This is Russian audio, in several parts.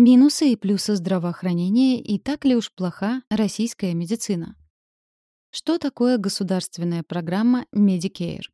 Минусы и плюсы здравоохранения и так ли уж плоха российская медицина? Что такое государственная программа Medicare?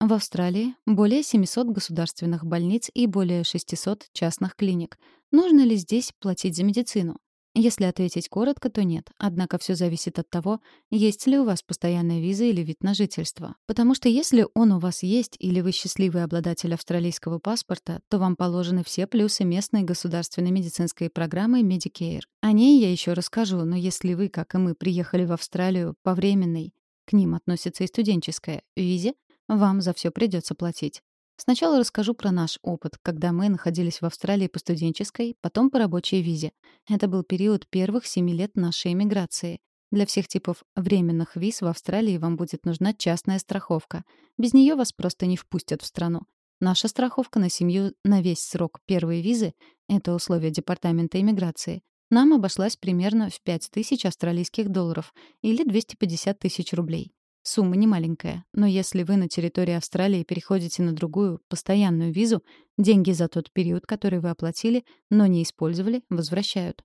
В Австралии более 700 государственных больниц и более 600 частных клиник. Нужно ли здесь платить за медицину? Если ответить коротко, то нет. Однако все зависит от того, есть ли у вас постоянная виза или вид на жительство. Потому что если он у вас есть или вы счастливый обладатель австралийского паспорта, то вам положены все плюсы местной государственной медицинской программы Medicare. О ней я еще расскажу, но если вы, как и мы, приехали в Австралию по временной, к ним относится и студенческая, визе, вам за все придется платить. Сначала расскажу про наш опыт, когда мы находились в Австралии по студенческой, потом по рабочей визе. Это был период первых семи лет нашей эмиграции. Для всех типов временных виз в Австралии вам будет нужна частная страховка. Без нее вас просто не впустят в страну. Наша страховка на семью на весь срок первой визы — это условия Департамента иммиграции. Нам обошлась примерно в 5 тысяч австралийских долларов или 250 тысяч рублей. Сумма не маленькая, но если вы на территории Австралии переходите на другую, постоянную визу, деньги за тот период, который вы оплатили, но не использовали, возвращают.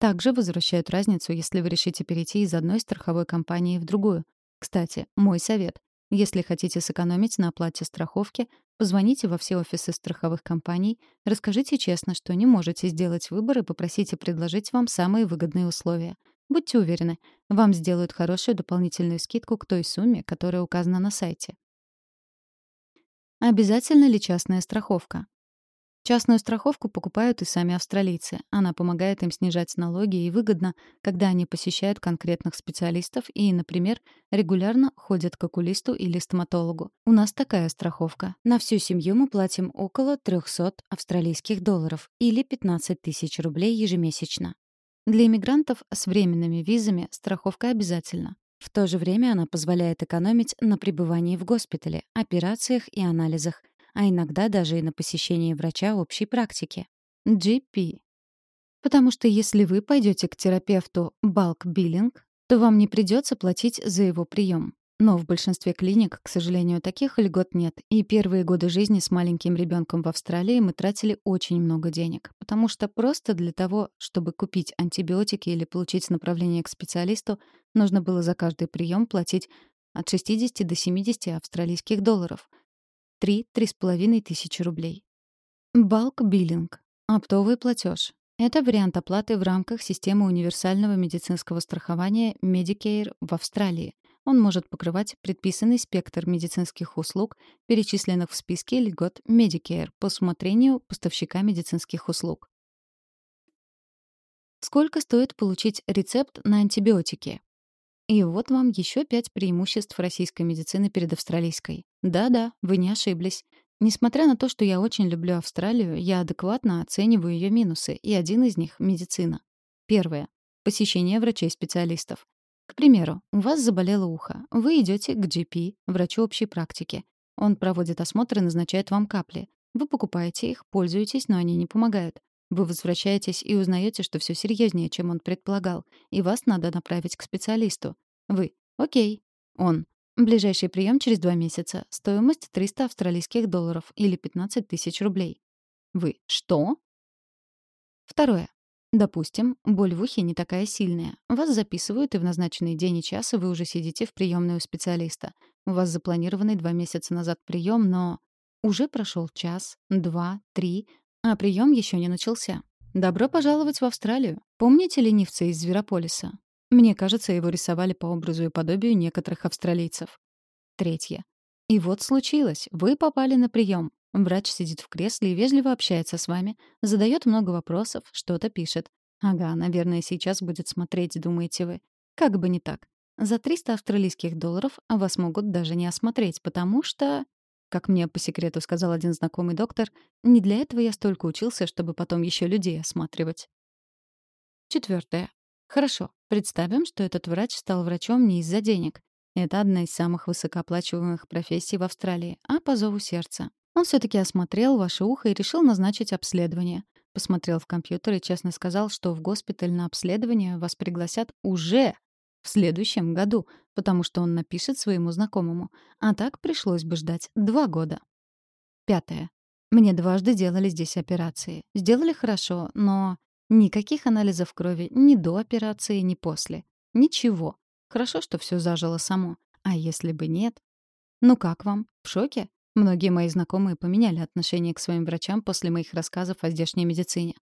Также возвращают разницу, если вы решите перейти из одной страховой компании в другую. Кстати, мой совет. Если хотите сэкономить на оплате страховки, позвоните во все офисы страховых компаний, расскажите честно, что не можете сделать выбор и попросите предложить вам самые выгодные условия — Будьте уверены, вам сделают хорошую дополнительную скидку к той сумме, которая указана на сайте. Обязательно ли частная страховка? Частную страховку покупают и сами австралийцы. Она помогает им снижать налоги и выгодно, когда они посещают конкретных специалистов и, например, регулярно ходят к окулисту или стоматологу. У нас такая страховка. На всю семью мы платим около 300 австралийских долларов или 15 тысяч рублей ежемесячно. Для иммигрантов с временными визами страховка обязательна. В то же время она позволяет экономить на пребывании в госпитале, операциях и анализах, а иногда даже и на посещении врача общей практики. GP. Потому что если вы пойдете к терапевту billing, то вам не придется платить за его прием. Но в большинстве клиник, к сожалению, таких льгот нет. И первые годы жизни с маленьким ребенком в Австралии мы тратили очень много денег. Потому что просто для того, чтобы купить антибиотики или получить направление к специалисту, нужно было за каждый прием платить от 60 до 70 австралийских долларов. 3-3,5 тысячи рублей. Балк биллинг. Оптовый платеж. Это вариант оплаты в рамках системы универсального медицинского страхования Medicare в Австралии. Он может покрывать предписанный спектр медицинских услуг, перечисленных в списке льгот Medicare по усмотрению поставщика медицинских услуг. Сколько стоит получить рецепт на антибиотики? И вот вам еще пять преимуществ российской медицины перед австралийской. Да-да, вы не ошиблись. Несмотря на то, что я очень люблю Австралию, я адекватно оцениваю ее минусы, и один из них — медицина. Первое. Посещение врачей-специалистов. К примеру, у вас заболело ухо. Вы идете к GP, врачу общей практики. Он проводит осмотр и назначает вам капли. Вы покупаете их, пользуетесь, но они не помогают. Вы возвращаетесь и узнаете, что все серьезнее, чем он предполагал, и вас надо направить к специалисту. Вы. Окей. Он. Ближайший прием через два месяца. Стоимость 300 австралийских долларов или 15 тысяч рублей. Вы. Что? Второе. Допустим, боль в ухе не такая сильная. Вас записывают, и в назначенный день и час вы уже сидите в приемной у специалиста. У вас запланированный два месяца назад прием, но уже прошел час, два, три, а прием еще не начался. Добро пожаловать в Австралию. Помните ленивца из Зверополиса? Мне кажется, его рисовали по образу и подобию некоторых австралийцев. Третье. И вот случилось. Вы попали на прием. Врач сидит в кресле и вежливо общается с вами, задает много вопросов, что-то пишет. Ага, наверное, сейчас будет смотреть, думаете вы. Как бы не так. За 300 австралийских долларов вас могут даже не осмотреть, потому что... Как мне по секрету сказал один знакомый доктор, не для этого я столько учился, чтобы потом еще людей осматривать. Четвертое. Хорошо, представим, что этот врач стал врачом не из-за денег. Это одна из самых высокооплачиваемых профессий в Австралии, а по зову сердца. Он все-таки осмотрел ваше ухо и решил назначить обследование. Посмотрел в компьютер и честно сказал, что в госпиталь на обследование вас пригласят уже в следующем году, потому что он напишет своему знакомому. А так пришлось бы ждать два года. Пятое. Мне дважды делали здесь операции. Сделали хорошо, но Никаких анализов крови ни до операции, ни после. Ничего. Хорошо, что все зажило само. А если бы нет? Ну как вам? В шоке? Многие мои знакомые поменяли отношение к своим врачам после моих рассказов о здешней медицине.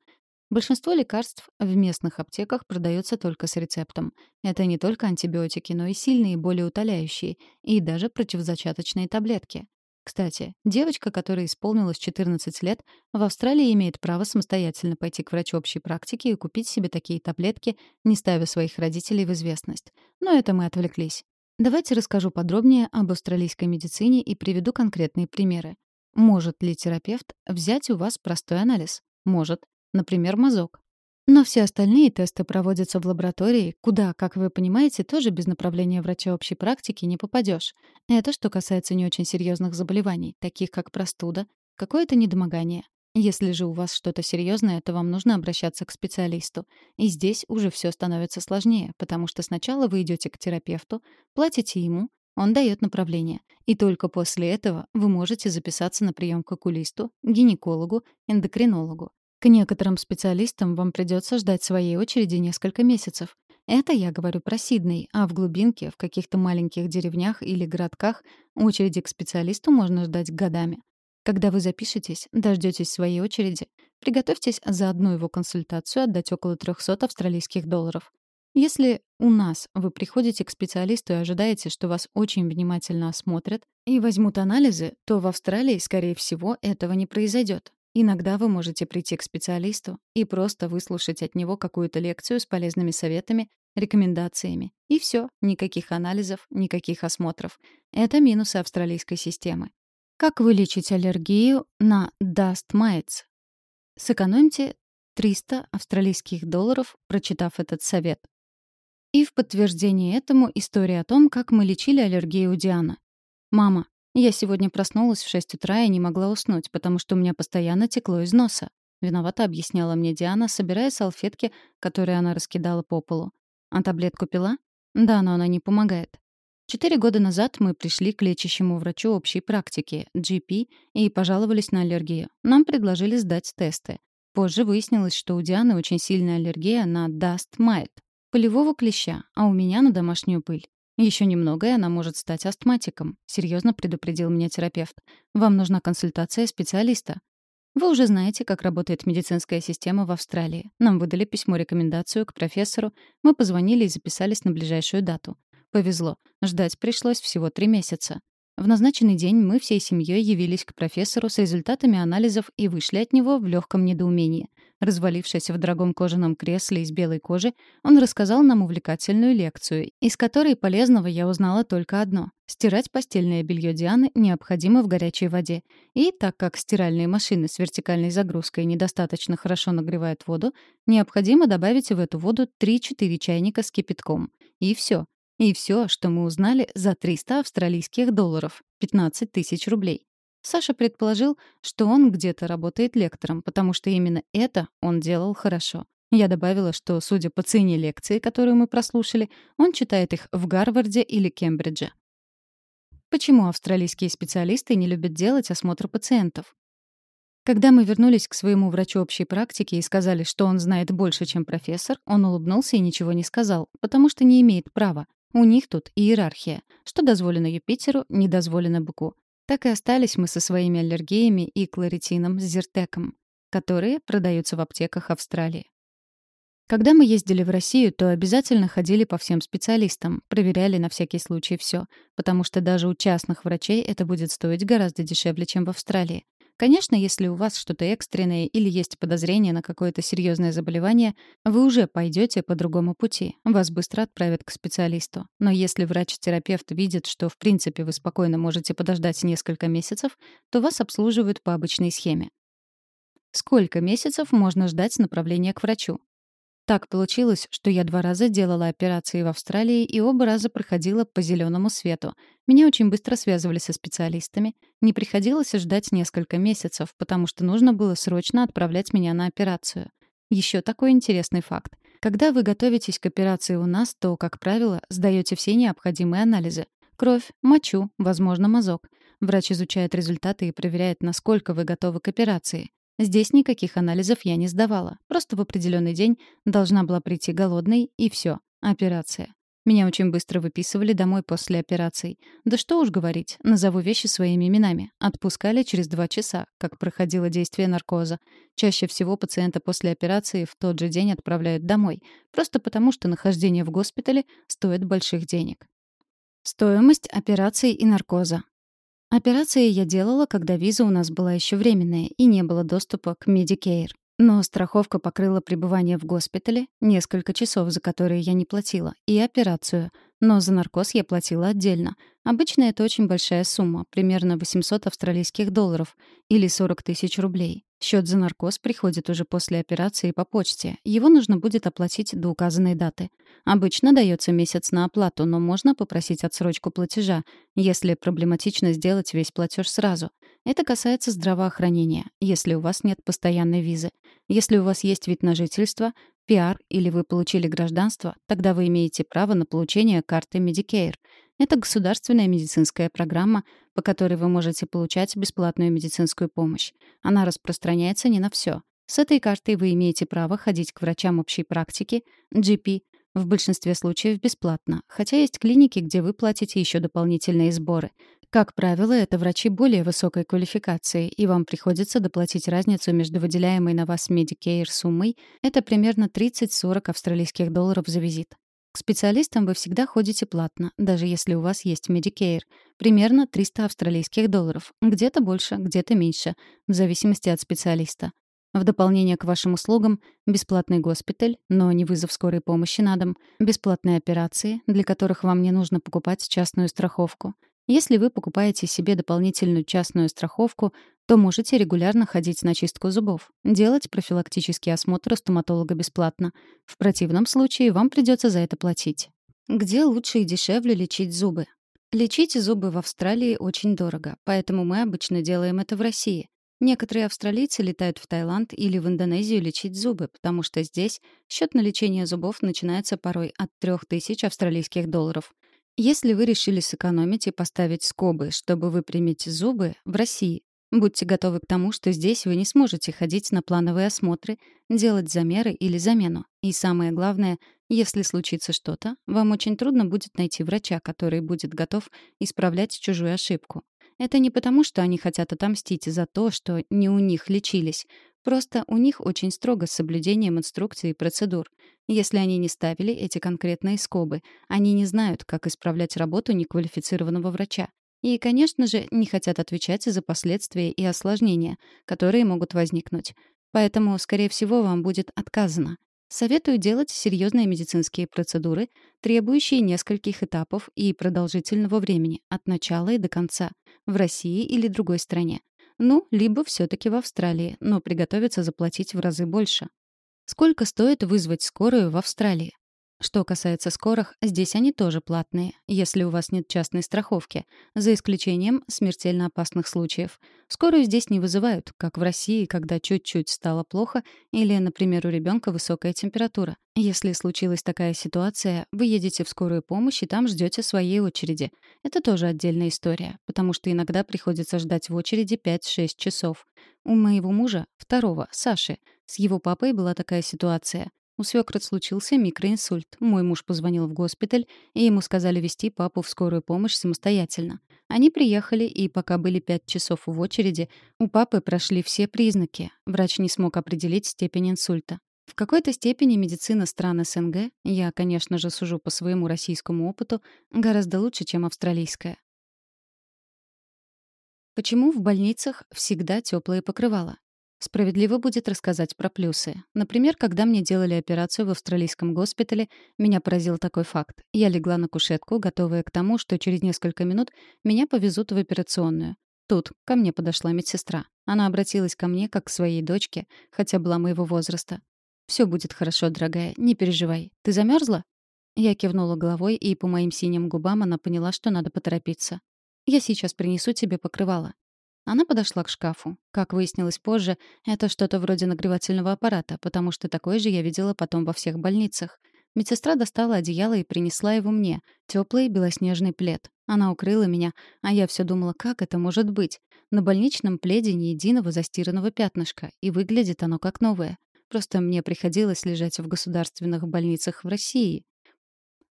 Большинство лекарств в местных аптеках продается только с рецептом. Это не только антибиотики, но и сильные болеутоляющие, и даже противозачаточные таблетки. Кстати, девочка, которой исполнилось 14 лет, в Австралии имеет право самостоятельно пойти к врачу общей практики и купить себе такие таблетки, не ставя своих родителей в известность. Но это мы отвлеклись. Давайте расскажу подробнее об австралийской медицине и приведу конкретные примеры. Может ли терапевт взять у вас простой анализ? Может. Например, мазок. Но все остальные тесты проводятся в лаборатории, куда, как вы понимаете, тоже без направления врача общей практики не попадешь. Это что касается не очень серьезных заболеваний, таких как простуда, какое-то недомогание. Если же у вас что-то серьезное, то вам нужно обращаться к специалисту. И здесь уже все становится сложнее, потому что сначала вы идете к терапевту, платите ему, он дает направление. И только после этого вы можете записаться на прием к окулисту, гинекологу, эндокринологу. К некоторым специалистам вам придется ждать своей очереди несколько месяцев. Это я говорю про Сидней, а в глубинке, в каких-то маленьких деревнях или городках очереди к специалисту можно ждать годами. Когда вы запишетесь, дождетесь своей очереди, приготовьтесь за одну его консультацию отдать около 300 австралийских долларов. Если у нас вы приходите к специалисту и ожидаете, что вас очень внимательно осмотрят и возьмут анализы, то в Австралии, скорее всего, этого не произойдет. Иногда вы можете прийти к специалисту и просто выслушать от него какую-то лекцию с полезными советами, рекомендациями. И все, никаких анализов, никаких осмотров. Это минусы австралийской системы. Как вылечить аллергию на Dust Mites? Сэкономьте 300 австралийских долларов, прочитав этот совет. И в подтверждение этому история о том, как мы лечили аллергию у Дианы. «Мама, я сегодня проснулась в 6 утра и не могла уснуть, потому что у меня постоянно текло из носа», — виновато объясняла мне Диана, собирая салфетки, которые она раскидала по полу. «А таблетку пила?» «Да, но она не помогает. Четыре года назад мы пришли к лечащему врачу общей практики, GP, и пожаловались на аллергию. Нам предложили сдать тесты. Позже выяснилось, что у Дианы очень сильная аллергия на Dust Mite, полевого клеща, а у меня на домашнюю пыль. Еще немного, и она может стать астматиком, серьезно предупредил меня терапевт. Вам нужна консультация специалиста. Вы уже знаете, как работает медицинская система в Австралии. Нам выдали письмо-рекомендацию к профессору, мы позвонили и записались на ближайшую дату. Повезло. Ждать пришлось всего три месяца. В назначенный день мы всей семьей явились к профессору с результатами анализов и вышли от него в легком недоумении. Развалившись в дорогом кожаном кресле из белой кожи, он рассказал нам увлекательную лекцию, из которой полезного я узнала только одно. Стирать постельное белье Дианы необходимо в горячей воде. И так как стиральные машины с вертикальной загрузкой недостаточно хорошо нагревают воду, необходимо добавить в эту воду 3-4 чайника с кипятком. И все. И все, что мы узнали за 300 австралийских долларов, 15 тысяч рублей. Саша предположил, что он где-то работает лектором, потому что именно это он делал хорошо. Я добавила, что, судя по цене лекции, которую мы прослушали, он читает их в Гарварде или Кембридже. Почему австралийские специалисты не любят делать осмотр пациентов? Когда мы вернулись к своему врачу общей практики и сказали, что он знает больше, чем профессор, он улыбнулся и ничего не сказал, потому что не имеет права. У них тут иерархия. Что дозволено Юпитеру, не дозволено быку. Так и остались мы со своими аллергиями и кларитином с зертеком, которые продаются в аптеках Австралии. Когда мы ездили в Россию, то обязательно ходили по всем специалистам, проверяли на всякий случай все, потому что даже у частных врачей это будет стоить гораздо дешевле, чем в Австралии. Конечно, если у вас что-то экстренное или есть подозрение на какое-то серьезное заболевание, вы уже пойдете по другому пути. Вас быстро отправят к специалисту. Но если врач-терапевт видит, что в принципе вы спокойно можете подождать несколько месяцев, то вас обслуживают по обычной схеме. Сколько месяцев можно ждать направления к врачу? Так получилось, что я два раза делала операции в Австралии и оба раза проходила по зеленому свету. Меня очень быстро связывали со специалистами. Не приходилось ждать несколько месяцев, потому что нужно было срочно отправлять меня на операцию. Еще такой интересный факт. Когда вы готовитесь к операции у нас, то, как правило, сдаете все необходимые анализы. Кровь, мочу, возможно, мазок. Врач изучает результаты и проверяет, насколько вы готовы к операции. Здесь никаких анализов я не сдавала. Просто в определенный день должна была прийти голодной, и все. Операция. Меня очень быстро выписывали домой после операций. Да что уж говорить, назову вещи своими именами. Отпускали через два часа, как проходило действие наркоза. Чаще всего пациента после операции в тот же день отправляют домой, просто потому что нахождение в госпитале стоит больших денег. Стоимость операций и наркоза. Операции я делала, когда виза у нас была еще временная и не было доступа к Medicare. Но страховка покрыла пребывание в госпитале, несколько часов, за которые я не платила, и операцию. Но за наркоз я платила отдельно. Обычно это очень большая сумма, примерно 800 австралийских долларов или 40 тысяч рублей. Счет за наркоз приходит уже после операции по почте. Его нужно будет оплатить до указанной даты. Обычно дается месяц на оплату, но можно попросить отсрочку платежа, если проблематично сделать весь платеж сразу. Это касается здравоохранения, если у вас нет постоянной визы. Если у вас есть вид на жительство, пиар или вы получили гражданство, тогда вы имеете право на получение карты Medicare. Это государственная медицинская программа, по которой вы можете получать бесплатную медицинскую помощь. Она распространяется не на все. С этой картой вы имеете право ходить к врачам общей практики, GP, в большинстве случаев бесплатно, хотя есть клиники, где вы платите еще дополнительные сборы. Как правило, это врачи более высокой квалификации, и вам приходится доплатить разницу между выделяемой на вас Medicare суммой, это примерно 30-40 австралийских долларов за визит. К специалистам вы всегда ходите платно, даже если у вас есть Medicare. Примерно 300 австралийских долларов. Где-то больше, где-то меньше, в зависимости от специалиста. В дополнение к вашим услугам — бесплатный госпиталь, но не вызов скорой помощи на дом, бесплатные операции, для которых вам не нужно покупать частную страховку. Если вы покупаете себе дополнительную частную страховку, то можете регулярно ходить на чистку зубов, делать профилактический осмотр у стоматолога бесплатно. В противном случае вам придется за это платить. Где лучше и дешевле лечить зубы? Лечить зубы в Австралии очень дорого, поэтому мы обычно делаем это в России. Некоторые австралийцы летают в Таиланд или в Индонезию лечить зубы, потому что здесь счет на лечение зубов начинается порой от 3000 австралийских долларов. Если вы решили сэкономить и поставить скобы, чтобы выпрямить зубы в России, Будьте готовы к тому, что здесь вы не сможете ходить на плановые осмотры, делать замеры или замену. И самое главное, если случится что-то, вам очень трудно будет найти врача, который будет готов исправлять чужую ошибку. Это не потому, что они хотят отомстить за то, что не у них лечились. Просто у них очень строго с соблюдением инструкций и процедур. Если они не ставили эти конкретные скобы, они не знают, как исправлять работу неквалифицированного врача. И, конечно же, не хотят отвечать за последствия и осложнения, которые могут возникнуть. Поэтому, скорее всего, вам будет отказано. Советую делать серьезные медицинские процедуры, требующие нескольких этапов и продолжительного времени, от начала и до конца, в России или другой стране. Ну, либо все таки в Австралии, но приготовиться заплатить в разы больше. Сколько стоит вызвать скорую в Австралии? Что касается скорых, здесь они тоже платные, если у вас нет частной страховки, за исключением смертельно опасных случаев. Скорую здесь не вызывают, как в России, когда чуть-чуть стало плохо или, например, у ребенка высокая температура. Если случилась такая ситуация, вы едете в скорую помощь и там ждете своей очереди. Это тоже отдельная история, потому что иногда приходится ждать в очереди 5-6 часов. У моего мужа, второго, Саши, с его папой была такая ситуация. У свекры случился микроинсульт. Мой муж позвонил в госпиталь, и ему сказали вести папу в скорую помощь самостоятельно. Они приехали, и пока были пять часов в очереди, у папы прошли все признаки. Врач не смог определить степень инсульта. В какой-то степени медицина стран СНГ, я, конечно же, сужу по своему российскому опыту, гораздо лучше, чем австралийская. Почему в больницах всегда теплые покрывала? Справедливо будет рассказать про плюсы. Например, когда мне делали операцию в австралийском госпитале, меня поразил такой факт. Я легла на кушетку, готовая к тому, что через несколько минут меня повезут в операционную. Тут ко мне подошла медсестра. Она обратилась ко мне как к своей дочке, хотя была моего возраста. «Все будет хорошо, дорогая, не переживай. Ты замерзла? Я кивнула головой, и по моим синим губам она поняла, что надо поторопиться. «Я сейчас принесу тебе покрывало. Она подошла к шкафу. Как выяснилось позже, это что-то вроде нагревательного аппарата, потому что такое же я видела потом во всех больницах. Медсестра достала одеяло и принесла его мне. Теплый белоснежный плед. Она укрыла меня, а я все думала, как это может быть. На больничном пледе ни единого застиранного пятнышка, и выглядит оно как новое. Просто мне приходилось лежать в государственных больницах в России.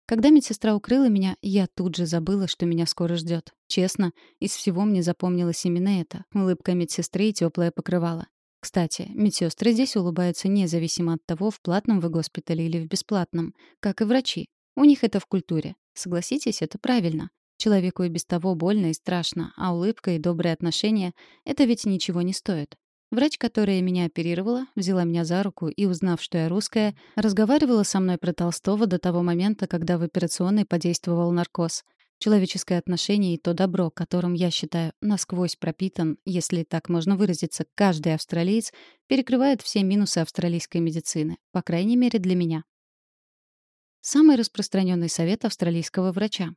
Когда медсестра укрыла меня, я тут же забыла, что меня скоро ждет. Честно, из всего мне запомнилось именно это — улыбка медсестры и теплое покрывало. Кстати, медсестры здесь улыбаются независимо от того, в платном вы госпитале или в бесплатном, как и врачи. У них это в культуре. Согласитесь, это правильно. Человеку и без того больно и страшно, а улыбка и добрые отношения — это ведь ничего не стоит. Врач, которая меня оперировала, взяла меня за руку и, узнав, что я русская, разговаривала со мной про Толстого до того момента, когда в операционной подействовал наркоз. Человеческое отношение и то добро, которым, я считаю, насквозь пропитан, если так можно выразиться, каждый австралиец, перекрывает все минусы австралийской медицины, по крайней мере для меня. Самый распространенный совет австралийского врача.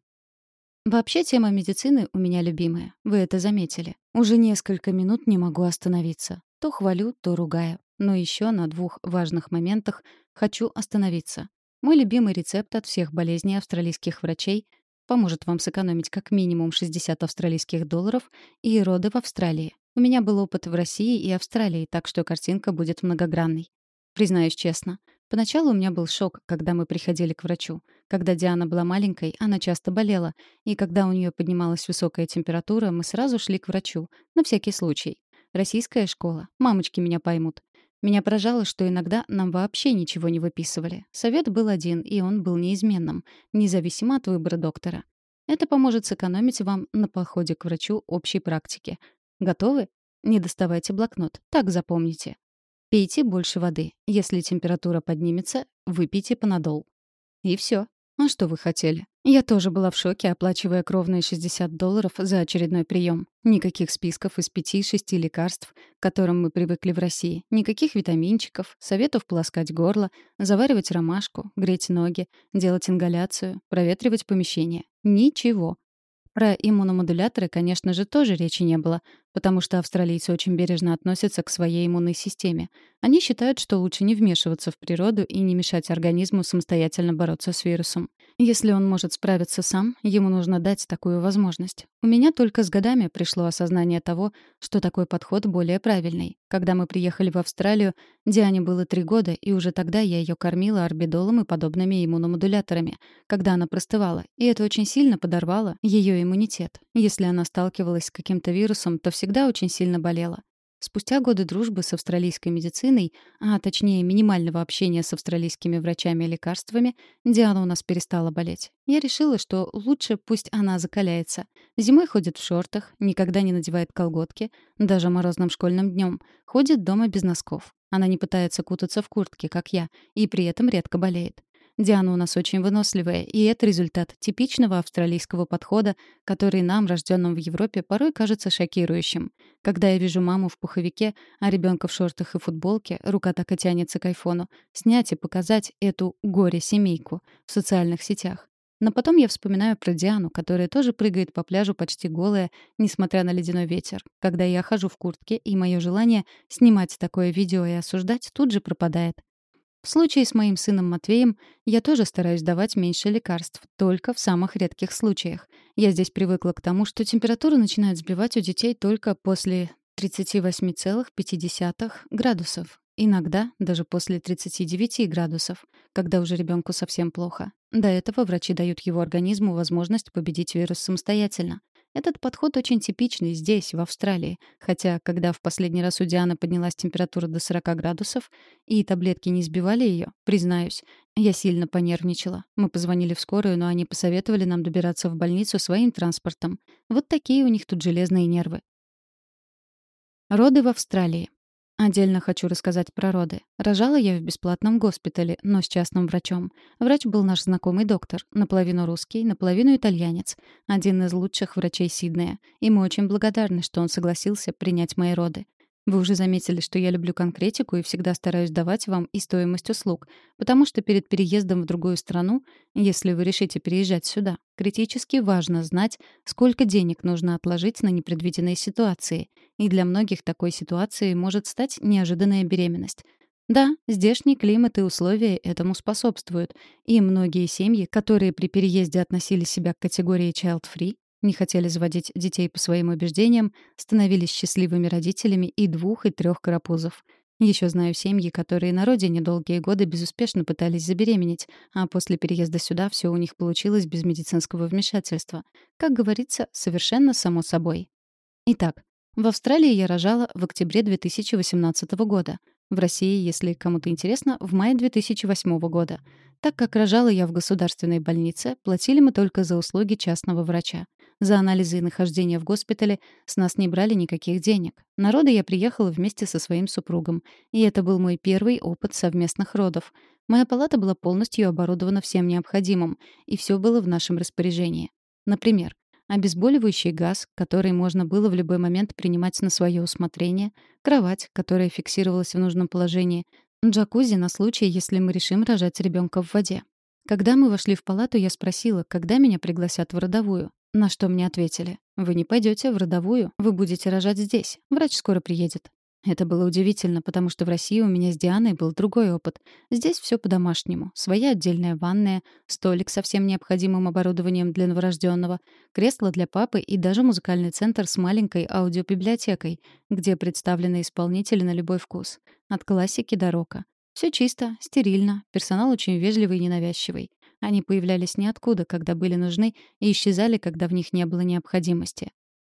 Вообще тема медицины у меня любимая. Вы это заметили. Уже несколько минут не могу остановиться. То хвалю, то ругаю. Но еще на двух важных моментах хочу остановиться. Мой любимый рецепт от всех болезней австралийских врачей поможет вам сэкономить как минимум 60 австралийских долларов и роды в Австралии. У меня был опыт в России и Австралии, так что картинка будет многогранной. Признаюсь честно, Поначалу у меня был шок, когда мы приходили к врачу. Когда Диана была маленькой, она часто болела, и когда у нее поднималась высокая температура, мы сразу шли к врачу, на всякий случай. Российская школа. Мамочки меня поймут. Меня поражало, что иногда нам вообще ничего не выписывали. Совет был один, и он был неизменным, независимо от выбора доктора. Это поможет сэкономить вам на походе к врачу общей практики. Готовы? Не доставайте блокнот, так запомните. Пейте больше воды. Если температура поднимется, выпейте панадол. И все. А что вы хотели? Я тоже была в шоке, оплачивая кровные 60 долларов за очередной прием. Никаких списков из 5-6 лекарств, к которым мы привыкли в России. Никаких витаминчиков, советов полоскать горло, заваривать ромашку, греть ноги, делать ингаляцию, проветривать помещение. Ничего. Про иммуномодуляторы, конечно же, тоже речи не было, потому что австралийцы очень бережно относятся к своей иммунной системе. Они считают, что лучше не вмешиваться в природу и не мешать организму самостоятельно бороться с вирусом. Если он может справиться сам, ему нужно дать такую возможность. У меня только с годами пришло осознание того, что такой подход более правильный. Когда мы приехали в Австралию, Диане было три года, и уже тогда я ее кормила орбидолом и подобными иммуномодуляторами, когда она простывала, и это очень сильно подорвало ее иммунитет. Если она сталкивалась с каким-то вирусом, то всегда очень сильно болела. Спустя годы дружбы с австралийской медициной, а точнее минимального общения с австралийскими врачами и лекарствами, Диана у нас перестала болеть. Я решила, что лучше пусть она закаляется. Зимой ходит в шортах, никогда не надевает колготки, даже морозным школьным днем, ходит дома без носков. Она не пытается кутаться в куртке, как я, и при этом редко болеет. Диана у нас очень выносливая, и это результат типичного австралийского подхода, который нам, рожденным в Европе, порой кажется шокирующим. Когда я вижу маму в пуховике, а ребенка в шортах и футболке, рука так и тянется к айфону, снять и показать эту горе-семейку в социальных сетях. Но потом я вспоминаю про Диану, которая тоже прыгает по пляжу почти голая, несмотря на ледяной ветер. Когда я хожу в куртке, и мое желание снимать такое видео и осуждать тут же пропадает. В случае с моим сыном Матвеем я тоже стараюсь давать меньше лекарств, только в самых редких случаях. Я здесь привыкла к тому, что температура начинает сбивать у детей только после 38,5 градусов. Иногда даже после 39 градусов, когда уже ребенку совсем плохо. До этого врачи дают его организму возможность победить вирус самостоятельно. Этот подход очень типичный здесь, в Австралии. Хотя, когда в последний раз у Дианы поднялась температура до 40 градусов, и таблетки не сбивали ее, признаюсь, я сильно понервничала. Мы позвонили в скорую, но они посоветовали нам добираться в больницу своим транспортом. Вот такие у них тут железные нервы. Роды в Австралии. Отдельно хочу рассказать про роды. Рожала я в бесплатном госпитале, но с частным врачом. Врач был наш знакомый доктор, наполовину русский, наполовину итальянец. Один из лучших врачей Сиднея. И мы очень благодарны, что он согласился принять мои роды. Вы уже заметили, что я люблю конкретику и всегда стараюсь давать вам и стоимость услуг, потому что перед переездом в другую страну, если вы решите переезжать сюда, критически важно знать, сколько денег нужно отложить на непредвиденные ситуации. И для многих такой ситуацией может стать неожиданная беременность. Да, здешний климат и условия этому способствуют, и многие семьи, которые при переезде относили себя к категории child-free, не хотели заводить детей по своим убеждениям, становились счастливыми родителями и двух, и трех карапузов. Еще знаю семьи, которые на родине долгие годы безуспешно пытались забеременеть, а после переезда сюда все у них получилось без медицинского вмешательства. Как говорится, совершенно само собой. Итак, в Австралии я рожала в октябре 2018 года. В России, если кому-то интересно, в мае 2008 года. Так как рожала я в государственной больнице, платили мы только за услуги частного врача. За анализы и нахождение в госпитале с нас не брали никаких денег. На роды я приехала вместе со своим супругом. И это был мой первый опыт совместных родов. Моя палата была полностью оборудована всем необходимым, и все было в нашем распоряжении. Например, обезболивающий газ, который можно было в любой момент принимать на свое усмотрение, кровать, которая фиксировалась в нужном положении, джакузи на случай, если мы решим рожать ребенка в воде. Когда мы вошли в палату, я спросила, когда меня пригласят в родовую. На что мне ответили: "Вы не пойдете в родовую, вы будете рожать здесь. Врач скоро приедет". Это было удивительно, потому что в России у меня с Дианой был другой опыт. Здесь все по-домашнему. Своя отдельная ванная, столик со всем необходимым оборудованием для новорожденного, кресло для папы и даже музыкальный центр с маленькой аудиобиблиотекой, где представлены исполнители на любой вкус. От классики до рока. Все чисто, стерильно, персонал очень вежливый и ненавязчивый. Они появлялись ниоткуда, когда были нужны, и исчезали, когда в них не было необходимости.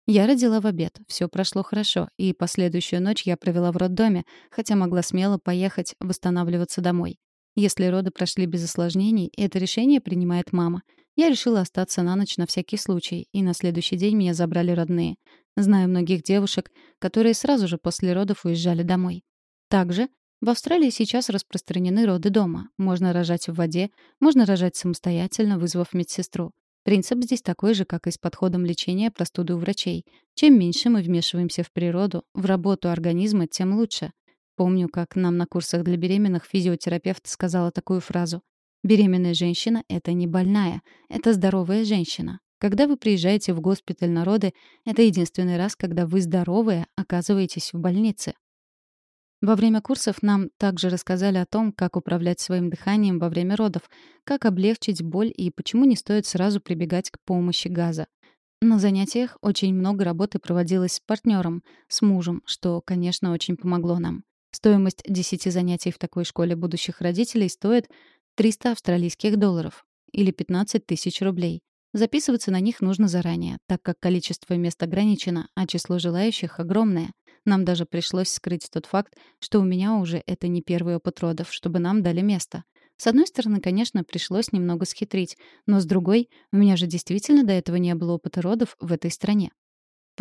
Я родила в обед, все прошло хорошо, и последующую ночь я провела в роддоме, хотя могла смело поехать восстанавливаться домой. Если роды прошли без осложнений, это решение принимает мама. Я решила остаться на ночь на всякий случай, и на следующий день меня забрали родные. Знаю многих девушек, которые сразу же после родов уезжали домой. Также в Австралии сейчас распространены роды дома. Можно рожать в воде, можно рожать самостоятельно, вызвав медсестру. Принцип здесь такой же, как и с подходом лечения простуды у врачей. Чем меньше мы вмешиваемся в природу, в работу организма, тем лучше. Помню, как нам на курсах для беременных физиотерапевт сказала такую фразу. «Беременная женщина — это не больная, это здоровая женщина. Когда вы приезжаете в госпиталь на роды, это единственный раз, когда вы здоровая оказываетесь в больнице. Во время курсов нам также рассказали о том, как управлять своим дыханием во время родов, как облегчить боль и почему не стоит сразу прибегать к помощи газа. На занятиях очень много работы проводилось с партнером, с мужем, что, конечно, очень помогло нам. Стоимость 10 занятий в такой школе будущих родителей стоит 300 австралийских долларов или 15 тысяч рублей. Записываться на них нужно заранее, так как количество мест ограничено, а число желающих огромное. Нам даже пришлось скрыть тот факт, что у меня уже это не первый опыт родов, чтобы нам дали место. С одной стороны, конечно, пришлось немного схитрить, но с другой, у меня же действительно до этого не было опыта родов в этой стране.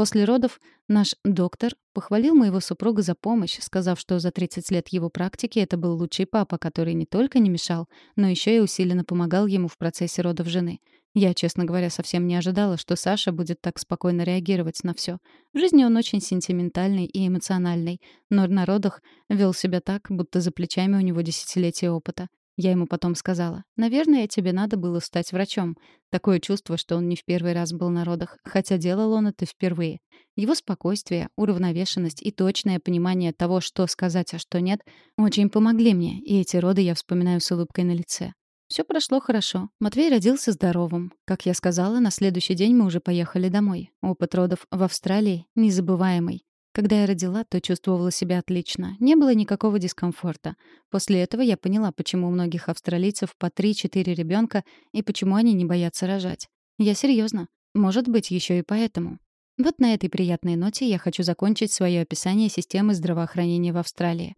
После родов наш доктор похвалил моего супруга за помощь, сказав, что за 30 лет его практики это был лучший папа, который не только не мешал, но еще и усиленно помогал ему в процессе родов жены. Я, честно говоря, совсем не ожидала, что Саша будет так спокойно реагировать на все. В жизни он очень сентиментальный и эмоциональный, но на родах вел себя так, будто за плечами у него десятилетия опыта. Я ему потом сказала, «Наверное, тебе надо было стать врачом». Такое чувство, что он не в первый раз был на родах, хотя делал он это впервые. Его спокойствие, уравновешенность и точное понимание того, что сказать, а что нет, очень помогли мне, и эти роды я вспоминаю с улыбкой на лице. Все прошло хорошо. Матвей родился здоровым. Как я сказала, на следующий день мы уже поехали домой. Опыт родов в Австралии незабываемый. Когда я родила, то чувствовала себя отлично. Не было никакого дискомфорта. После этого я поняла, почему у многих австралийцев по 3-4 ребенка и почему они не боятся рожать. Я серьезно. Может быть, еще и поэтому. Вот на этой приятной ноте я хочу закончить свое описание системы здравоохранения в Австралии.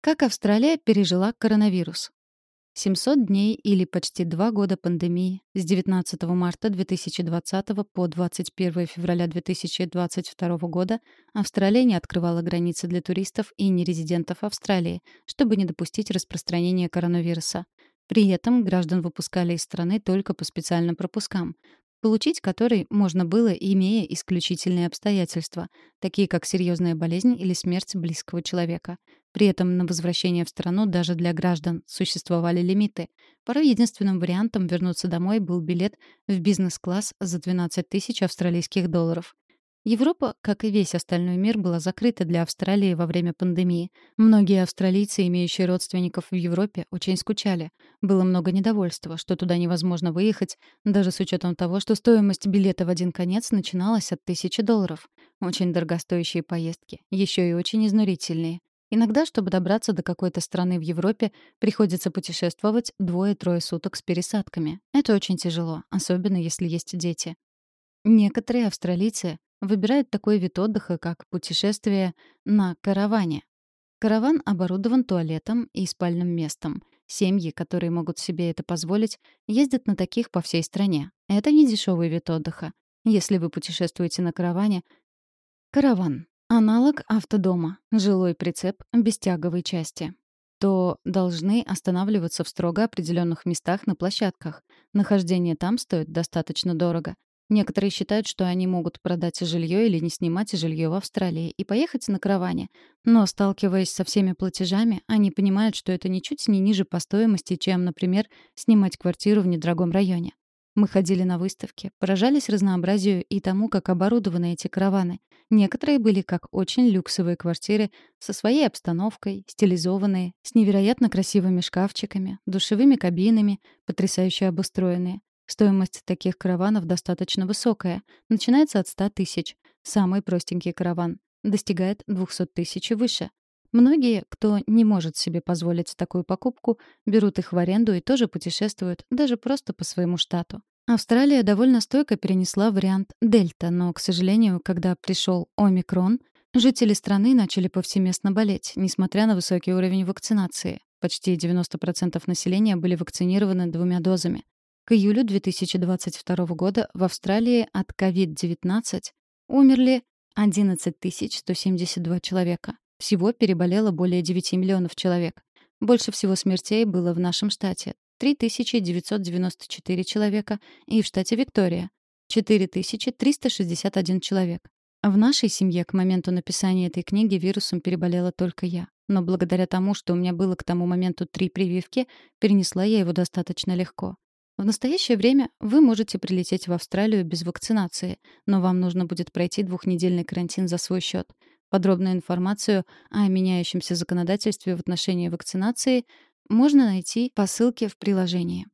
Как Австралия пережила коронавирус? 700 дней или почти два года пандемии с 19 марта 2020 по 21 февраля 2022 года Австралия не открывала границы для туристов и нерезидентов Австралии, чтобы не допустить распространения коронавируса. При этом граждан выпускали из страны только по специальным пропускам получить который можно было, имея исключительные обстоятельства, такие как серьезная болезнь или смерть близкого человека. При этом на возвращение в страну даже для граждан существовали лимиты. Порой единственным вариантом вернуться домой был билет в бизнес-класс за 12 тысяч австралийских долларов. Европа, как и весь остальной мир, была закрыта для Австралии во время пандемии. Многие австралийцы, имеющие родственников в Европе, очень скучали. Было много недовольства, что туда невозможно выехать, даже с учетом того, что стоимость билета в один конец начиналась от тысячи долларов. Очень дорогостоящие поездки, еще и очень изнурительные. Иногда, чтобы добраться до какой-то страны в Европе, приходится путешествовать двое-трое суток с пересадками. Это очень тяжело, особенно если есть дети. Некоторые австралийцы выбирают такой вид отдыха, как путешествие на караване. Караван оборудован туалетом и спальным местом. Семьи, которые могут себе это позволить, ездят на таких по всей стране. Это не дешевый вид отдыха. Если вы путешествуете на караване... Караван — аналог автодома, жилой прицеп без тяговой части то должны останавливаться в строго определенных местах на площадках. Нахождение там стоит достаточно дорого. Некоторые считают, что они могут продать жилье или не снимать жилье в Австралии и поехать на караване. Но, сталкиваясь со всеми платежами, они понимают, что это ничуть не ниже по стоимости, чем, например, снимать квартиру в недорогом районе. Мы ходили на выставки, поражались разнообразию и тому, как оборудованы эти караваны. Некоторые были как очень люксовые квартиры со своей обстановкой, стилизованные, с невероятно красивыми шкафчиками, душевыми кабинами, потрясающе обустроенные. Стоимость таких караванов достаточно высокая. Начинается от 100 тысяч. Самый простенький караван достигает 200 тысяч и выше. Многие, кто не может себе позволить такую покупку, берут их в аренду и тоже путешествуют, даже просто по своему штату. Австралия довольно стойко перенесла вариант «Дельта», но, к сожалению, когда пришел «Омикрон», жители страны начали повсеместно болеть, несмотря на высокий уровень вакцинации. Почти 90% населения были вакцинированы двумя дозами. К июлю 2022 года в Австралии от COVID-19 умерли 11 172 человека. Всего переболело более 9 миллионов человек. Больше всего смертей было в нашем штате — 3994 человека, и в штате Виктория — 4361 человек. В нашей семье к моменту написания этой книги вирусом переболела только я. Но благодаря тому, что у меня было к тому моменту три прививки, перенесла я его достаточно легко. В настоящее время вы можете прилететь в Австралию без вакцинации, но вам нужно будет пройти двухнедельный карантин за свой счет. Подробную информацию о меняющемся законодательстве в отношении вакцинации можно найти по ссылке в приложении.